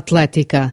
atlética